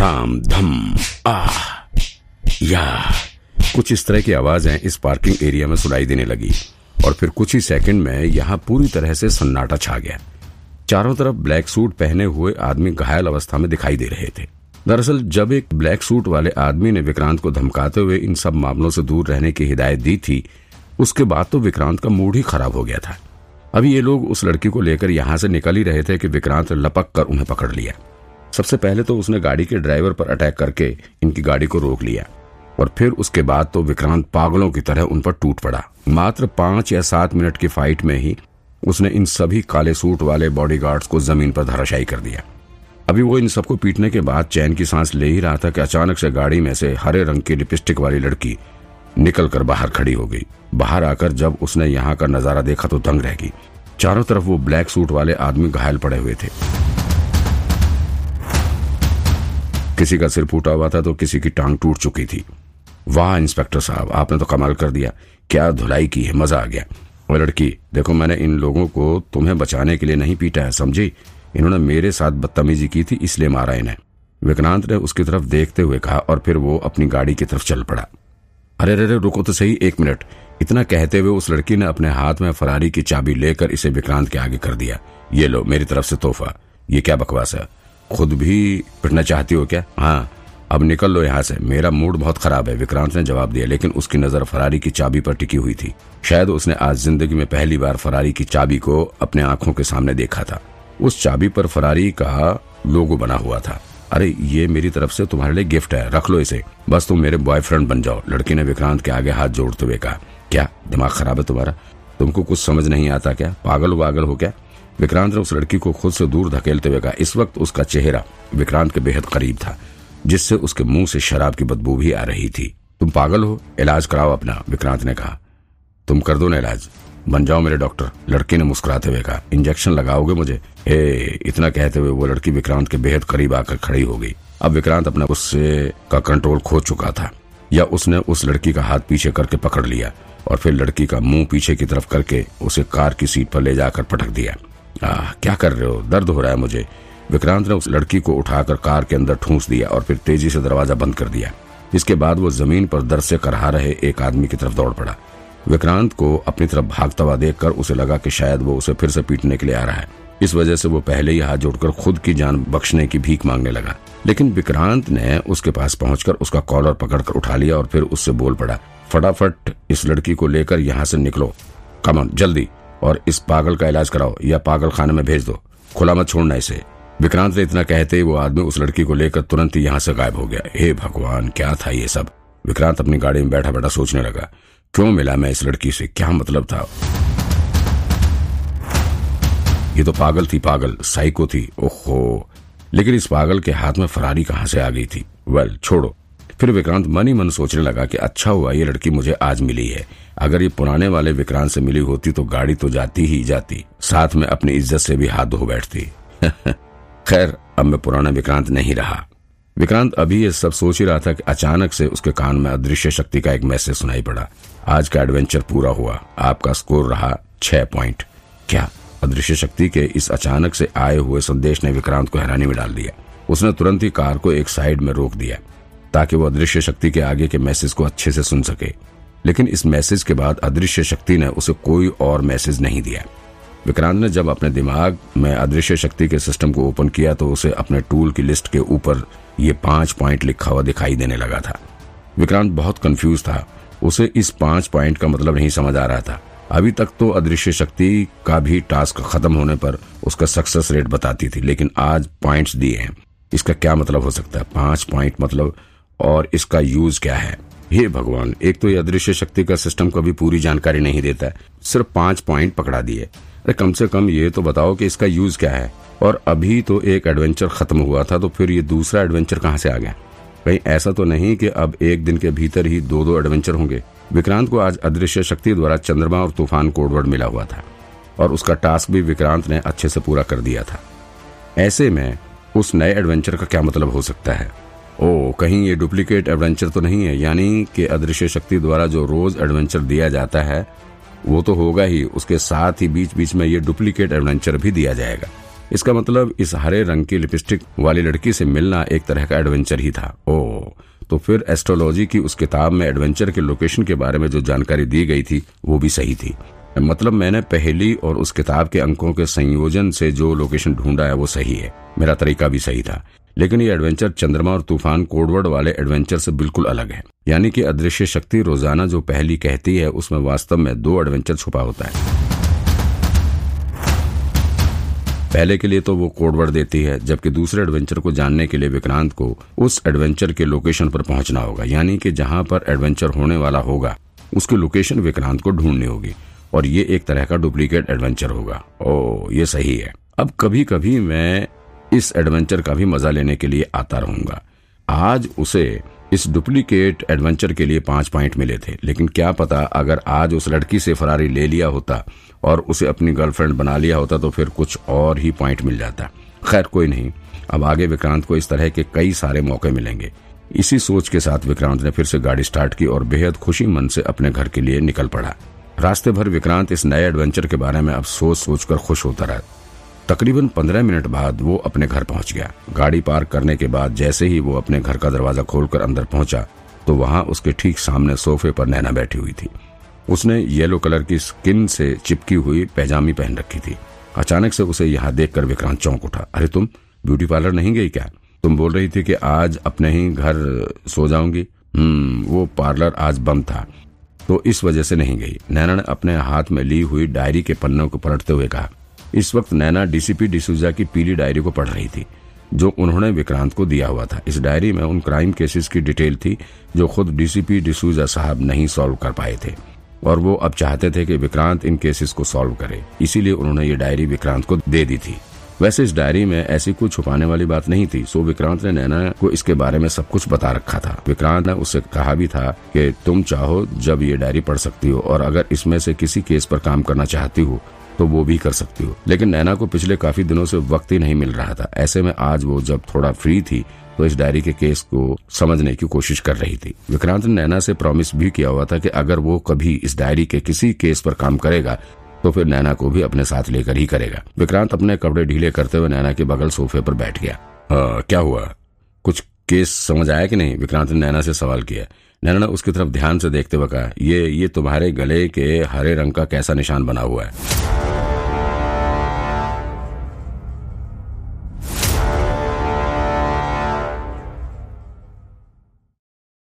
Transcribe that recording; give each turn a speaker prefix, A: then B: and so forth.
A: धड़ाम धम आह या। कुछ इस तरह की आवाज़ें इस पार्किंग एरिया में सुनाई देने लगी। और फिर कुछ ही सेकंड में यहाँ पूरी तरह से सन्नाटा छा गया। चारों तरफ़ ब्लैक सूट पहने हुए आदमी घायल अवस्था में दिखाई दे रहे थे। दरअसल, जब एक ब्लैक सूट वाले आदमी ने विक्रांत को धमकाते हुए इन सब मामलों से दूर रहने की हिदायत दी थी, उसके बाद तो विक्रांत का मूड ही खराब हो गया था। अभी ये लोग उस लड़की को लेकर यहाँ से निकल ही रहे थे कि विक्रांत लपक कर उन्हें पकड़ लिया। सबसे पहले तो उसने गाड़ी के ड्राइवर पर अटैक करके इनकी गाड़ी को रोक लिया और फिर उसके बाद तो विक्रांत पागलों की तरह उन पर टूट पड़ा। मात्र पाँच या सात मिनट की फाइट में ही उसने इन सभी काले सूट वाले बॉडीगार्ड्स को ज़मीन पर धराशायी कर दिया। अभी वो इन सबको पीटने के बाद चैन की सांस ले ही रहा था कि अचानक से गाड़ी में से हरे रंग की लिपस्टिक वाली लड़की निकलकर बाहर खड़ी हो गई। बाहर आकर जब उसने यहाँ का नज़ारा देखा तो दंग रह गई। चारों तरफ़ वो ब्लैक सूट वाले आदमी घायल पड़े हुए थे। किसी का सिर फूटा हुआ था तो किसी की टांग टूट चुकी थी। वाह, इंस्पेक्टर साहब, आपने तो कमाल कर दिया। क्या धुलाई की है, मज़ा आ गया। और लड़की, देखो, मैंने इन लोगों को तुम्हें बचाने के लिए नहीं पीटा है, समझी? इन्होंने मेरे साथ बदतमीजी की थी, इसलिए मारा इन्हें। विक्रांत ने उसकी तरफ़ देखते हुए कहा और फिर वो अपनी गाड़ी की तरफ़ चल पड़ा। अरे अरे रुको तो सही, एक मिनट। इतना कहते हुए उस लड़की ने अपने हाथ में फरारी की चाबी लेकर इसे विक्रांत के आगे कर दिया। ये लो, मेरी तरफ़ से तोहफा। ये क्या बकवास है? खुद भी पिटना चाहती हो क्या? हाँ अब निकल लो यहाँ से। मेरा मूड बहुत खराब है, विक्रांत ने जवाब दिया, लेकिन उसकी नज़र फरारी की चाबी पर टिकी हुई थी। शायद उसने आज ज़िंदगी में पहली बार फरारी की चाबी को अपने आँखों के सामने देखा था। उस चाबी पर फरारी का लोगो बना हुआ था। अरे, ये मेरी तरफ़ से तुम्हारे लिए गिफ्ट है, रख लो इसे। बस तुम मेरे बॉयफ्रेंड बन जाओ, लड़की ने विक्रांत के आगे हाथ जोड़ते हुए कहा। क्या, दिमाग खराब है तुम्हारा? तुमको कुछ समझ नहीं आता क्या? पागल वागल हो क्या? विक्रांत ने उस लड़की को खुद से दूर धकेलते हुए कहा, इस वक्त उसका चेहरा विक्रांत के बेहद करीब था, जिससे उसके मुँह से शराब की बदबू भी आ रही थी। तुम पागल हो? इलाज कराओ अपना, विक्रांत ने कहा। तुम कर दो ना इलाज। बन जाओ मेरे डॉक्टर, लड़की ने मुस्कुराते हुए कहा। इंजेक्शन लगाओगे मुझे? हे, इतना कहते हुए वो लड़की विक्रांत के बेहद करीब आकर खड़ी हो गई। अब विक्रांत अपने गुस्से का कंट्रोल खो चुका था, या उसने उस लड़की का हाथ पीछे करके पकड़ लिया और फिर लड़की का मुँह पीछे की तरफ़ करके उसे कार की सीट पर ले जाकर पटक दिया। आ, क्या कर रहे हो? दर्द हो रहा है मुझे। विक्रांत ने उस लड़की को उठाकर कार के अंदर ठूंस दिया और फिर तेज़ी से दरवाज़ा बंद कर दिया। इसके बाद वो ज़मीन पर दर्द से करहा रहे एक आदमी की तरफ़ दौड़ पड़ा। विक्रांत को अपनी तरफ़ भागता हुआ देखकर उसे लगा कि शायद वो उसे फिर से पीटने के लिए आ रहा है। इस वजह से वो पहले ही हाथ जोड़कर खुद की जान बख्शने की भीख मांगने लगा। लेकिन विक्रांत ने उसके पास पहुंचकर उसका कॉलर पकड़कर उठा लिया और फिर उससे बोल पड़ा फटाफट इस लड़की को लेकर यहाँ से निकलो। कमन जल्दी। और इस पागल का इलाज कराओ या पागल खाने में भेज दो। खुला मत छोड़ना इसे। विक्रांत ने इतना कहते ही वो आदमी उस लड़की को लेकर तुरंत ही यहाँ से गायब हो गया। हे भगवान, क्या था ये सब? विक्रांत अपनी गाड़ी में बैठा बैठा सोचने लगा। क्यों मिला मैं इस लड़की से? क्या मतलब था? ये तो पागल थी पागल, साइको थी। ओहो। लेकिन इस पागल के हाथ में फरारी कहाँ से आ गई थी? वेल छोड़ो। फिर विक्रांत मन ही मन सोचने लगा कि अच्छा हुआ, ये लड़की मुझे आज मिली है। अगर ये पुराने वाले विक्रांत से मिली होती तो गाड़ी तो जाती ही जाती। साथ में अपनी इज़्ज़त से भी हाथ धो बैठती। खैर, अब मैं पुराना विक्रांत नहीं रहा। विक्रांत अभी ये सब सोच ही रहा था कि अचानक से उसके कान में अदृश्य शक्ति का एक मैसेज सुनाई पड़ा। आज का एडवेंचर पूरा हुआ। आपका स्कोर रहा छह पॉइंट। क्या अदृश्य शक्ति के इस अचानक से आए हुए संदेश ने विक्रांत को हैरानी में डाल दिया? उसने तुरंत ही कार को एक साइड में रोक दिया। ताकि वो अदृश्य शक्ति के आगे के मैसेज को अच्छे से सुन सके। लेकिन इस मैसेज के बाद अदृश्य शक्ति ने उसे कोई और मैसेज नहीं दिया। विक्रांत ने जब अपने दिमाग में अदृश्य शक्ति के सिस्टम को ओपन किया तो उसे अपने टूल की लिस्ट के ऊपर ये पाँच पॉइंट लिखा हुआ दिखाई देने लगा था। विक्रांत बहुत कंफ्यूज था। उसे इस पाँच पॉइंट का मतलब नहीं समझ आ रहा था। अभी तक तो अदृश्य शक्ति का भी टास्क खत्म होने पर उसका सक्सेस रेट बताती थी, लेकिन आज पॉइंट्स दिए हैं। इसका क्या मतलब हो सकता है? पाँच पॉइंट मतलब और इसका यूज़ क्या है? हे भगवान, एक तो ये अदृश्य शक्ति का सिस्टम को भी पूरी जानकारी नहीं देता है। सिर्फ़ पाँच पॉइंट पकड़ा दिए। अरे कम से कम ये तो बताओ कि इसका यूज़ क्या है। और अभी तो एक एडवेंचर खत्म हुआ था तो फिर ये दूसरा एडवेंचर कहाँ से आ गया? कहीं ऐसा तो नहीं कि अब एक दिन के भीतर ही दो दो एडवेंचर होंगे। विक्रांत को आज अदृश्य शक्ति द्वारा चंद्रमा और तूफ़ान कोडवर्ड मिला हुआ था। और उसका टास्क भी विक्रांत ने अच्छे से पूरा कर दिया था। ऐसे में उस नए एडवेंचर का क्या मतलब हो सकता है? ओ, कहीं ये डुप्लीकेट एडवेंचर तो नहीं है, यानी कि अदृश्य शक्ति द्वारा जो रोज एडवेंचर दिया जाता है, वो तो होगा ही, उसके साथ ही बीच बीच में ये डुप्लीकेट एडवेंचर भी दिया जाएगा। इसका मतलब इस हरे रंग की लिपस्टिक वाली लड़की से मिलना एक तरह का एडवेंचर ही था। ओ तो फिर एस्ट्रोलॉजी की उस किताब में एडवेंचर के लोकेशन के बारे में जो जानकारी दी गई थी, वो भी सही थी। मतलब मैंने पहली और उस किताब के अंकों के संयोजन से जो लोकेशन ढूंढा है वो सही है। मेरा तरीका भी सही था। लेकिन ये एडवेंचर चंद्रमा और तूफ़ान कोडवर्ड वाले एडवेंचर से बिल्कुल अलग है। यानी कि अदृश्य शक्ति रोज़ाना जो पहली कहती है, उसमें वास्तव में दो एडवेंचर छुपा होता है। पहले के लिए तो वो कोडवर्ड देती है, जबकि दूसरे एडवेंचर को जानने के लिए विक्रांत को उस एडवेंचर के लोकेशन पर पहुँचना होगा। यानी कि जहाँ पर एडवेंचर होने वाला होगा, उसकी लोकेशन विक्रांत को ढूंढनी होगी। और ये एक तरह का डुप्लीकेट एडवेंचर होगा। ओ, ये सही है। अब कभी कभी मैं इस एडवेंचर का भी मज़ा लेने के लिए आता रहूँगा। आज उसे इस डुप्लीकेट एडवेंचर के लिए पाँच पॉइंट मिले थे, लेकिन क्या पता अगर आज उस लड़की से फरारी ले लिया होता और उसे अपनी गर्लफ्रेंड बना लिया होता तो फिर कुछ और ही पॉइंट मिल जाता। खैर, कोई नहीं। अब आगे विक्रांत को इस तरह के कई सारे मौके मिलेंगे। इसी सोच के साथ विक्रांत ने फिर से गाड़ी स्टार्ट की और बेहद खुशी मन से अपने घर के लिए निकल पड़ा। रास्ते भर विक्रांत इस नए एडवेंचर के बारे में अब सोच सोचकर खुश होता रहा। तकरीबन पंद्रह मिनट बाद वो अपने घर पहुँच गया। गाड़ी पार्क करने के बाद जैसे ही वो अपने घर का दरवाज़ा खोलकर अंदर पहुँचा तो वहाँ उसके ठीक सामने सोफे पर नैना बैठी हुई थी। उसने येलो कलर की स्किन से चिपकी हुई पैजामी पहन रखी थी। अचानक से उसे यहाँ देखकर विक्रांत चौंक उठा। अरे तुम, ब्यूटी पार्लर नहीं गई क्या? तुम बोल रही थी कि आज अपने ही घर सो जाऊँगी? हम्म वो पार्लर आज बंद था। तो इस वजह से नहीं गई। नैना ने अपने हाथ में ली हुई डायरी के पन्नों को पलटते हुए कहा, इस वक्त नैना डीसीपी डिसूजा की पीली डायरी को पढ़ रही थी, जो उन्होंने विक्रांत को दिया हुआ था। इस डायरी में उन क्राइम केसेस की डिटेल थी, जो खुद डीसीपी डिसूजा साहब नहीं सॉल्व कर पाए थे, और वो अब चाहते थे कि विक्रांत इन केसेस को सॉल्व करे। इसीलिए उन्होंने ये डायरी विक्रांत को दे दी थी। वैसे इस डायरी में ऐसी कुछ छुपाने वाली बात नहीं थी। सो विक्रांत ने नैना को इसके बारे में सब कुछ बता रखा था। विक्रांत ने उससे कहा भी था कि तुम चाहो जब ये डायरी पढ़ सकती हो और अगर इसमें से किसी केस पर काम करना चाहती हो तो वो भी कर सकती हो। लेकिन नैना को पिछले काफ़ी दिनों से वक्त ही नहीं मिल रहा था। ऐसे में आज वो जब थोड़ा फ्री थी तो इस डायरी के केस को समझने की कोशिश कर रही थी। विक्रांत ने नैना से प्रॉमिस भी किया हुआ था कि अगर वो कभी इस डायरी के किसी केस पर काम करेगा तो फिर नैना को भी अपने साथ लेकर ही करेगा। विक्रांत अपने कपड़े ढीले करते हुए नैना के बगल सोफे पर बैठ गया। आ, क्या हुआ? कुछ केस समझ आया कि नहीं? विक्रांत ने नैना से सवाल किया। नैना ने उसकी तरफ़ ध्यान से देखते हुए कहा ये ये तुम्हारे गले के हरे रंग का कैसा निशान बना हुआ है?